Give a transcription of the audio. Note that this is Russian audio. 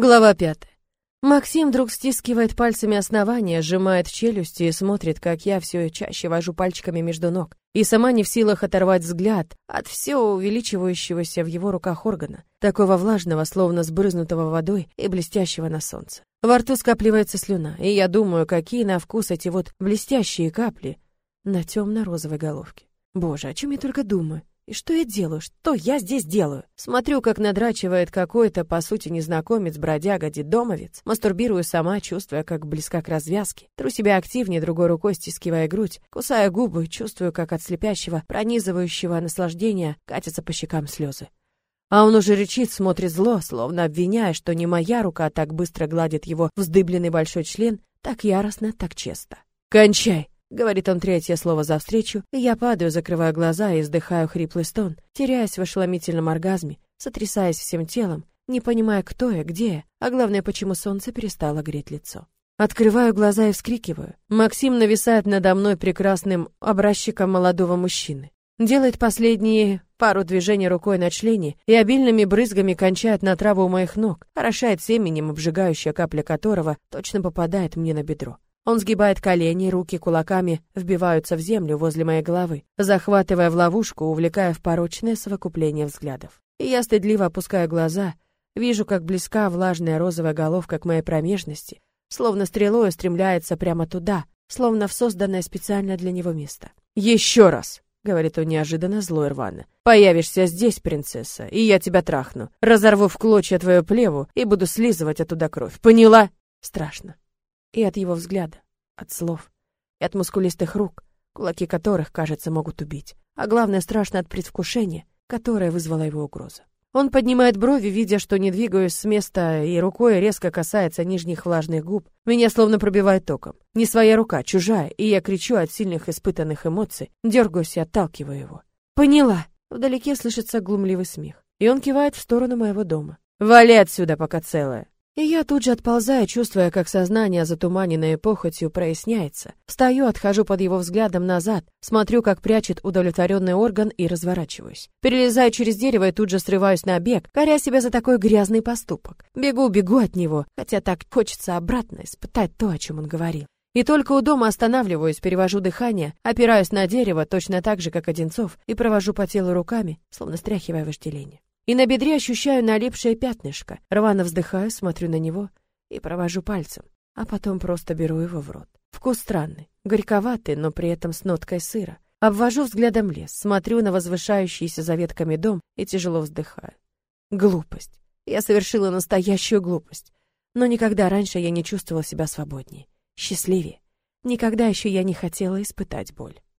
Глава пятая. Максим вдруг стискивает пальцами основания, сжимает челюсти и смотрит, как я все чаще вожу пальчиками между ног, и сама не в силах оторвать взгляд от все увеличивающегося в его руках органа, такого влажного, словно сбрызнутого водой и блестящего на солнце. Во рту скапливается слюна, и я думаю, какие на вкус эти вот блестящие капли на темно-розовой головке. Боже, о чем я только думаю. И что я делаю? Что я здесь делаю? Смотрю, как надрачивает какой-то, по сути, незнакомец, бродяга, дедомовец. Мастурбирую сама, чувствуя, как близка к развязке. Тру себя активнее, другой рукой стискивая грудь. Кусая губы, чувствую, как от слепящего, пронизывающего наслаждения катятся по щекам слезы. А он уже рычит, смотрит зло, словно обвиняя, что не моя рука так быстро гладит его вздыбленный большой член, так яростно, так честно. «Кончай!» Говорит он третье слово за встречу, и я падаю, закрывая глаза и издыхаю хриплый стон, теряясь в ошеломительном оргазме, сотрясаясь всем телом, не понимая, кто я, где я, а главное, почему солнце перестало греть лицо. Открываю глаза и вскрикиваю. Максим нависает надо мной прекрасным образчиком молодого мужчины. Делает последние пару движений рукой на члене и обильными брызгами кончает на траву у моих ног, орошает семенем, обжигающая капля которого точно попадает мне на бедро. Он сгибает колени, руки кулаками вбиваются в землю возле моей головы, захватывая в ловушку, увлекая в порочное совокупление взглядов. И я стыдливо опускаю глаза, вижу, как близка влажная розовая головка к моей промежности, словно стрелой устремляется прямо туда, словно в созданное специально для него место. «Еще раз!» — говорит он неожиданно злой рвано. «Появишься здесь, принцесса, и я тебя трахну. Разорву в клочья твою плеву и буду слизывать оттуда кровь. Поняла?» Страшно. И от его взгляда, от слов, и от мускулистых рук, кулаки которых, кажется, могут убить. А главное, страшно от предвкушения, которое вызвала его угроза. Он поднимает брови, видя, что не двигаюсь с места, и рукой резко касается нижних влажных губ. Меня словно пробивает током. Не своя рука, чужая, и я кричу от сильных испытанных эмоций, дергаюсь и отталкиваю его. «Поняла!» Вдалеке слышится глумливый смех, и он кивает в сторону моего дома. «Вали отсюда, пока целая!» И я тут же отползаю, чувствуя, как сознание, затуманенное похотью, проясняется. Встаю, отхожу под его взглядом назад, смотрю, как прячет удовлетворенный орган и разворачиваюсь. Перелезаю через дерево и тут же срываюсь на бег, коря себя за такой грязный поступок. Бегу, бегу от него, хотя так хочется обратно испытать то, о чем он говорил. И только у дома останавливаюсь, перевожу дыхание, опираюсь на дерево точно так же, как Одинцов, и провожу по телу руками, словно стряхивая вожделение и на бедре ощущаю налипшее пятнышко. Рвано вздыхаю, смотрю на него и провожу пальцем, а потом просто беру его в рот. Вкус странный, горьковатый, но при этом с ноткой сыра. Обвожу взглядом лес, смотрю на возвышающийся за ветками дом и тяжело вздыхаю. Глупость. Я совершила настоящую глупость. Но никогда раньше я не чувствовала себя свободнее, счастливее. Никогда еще я не хотела испытать боль.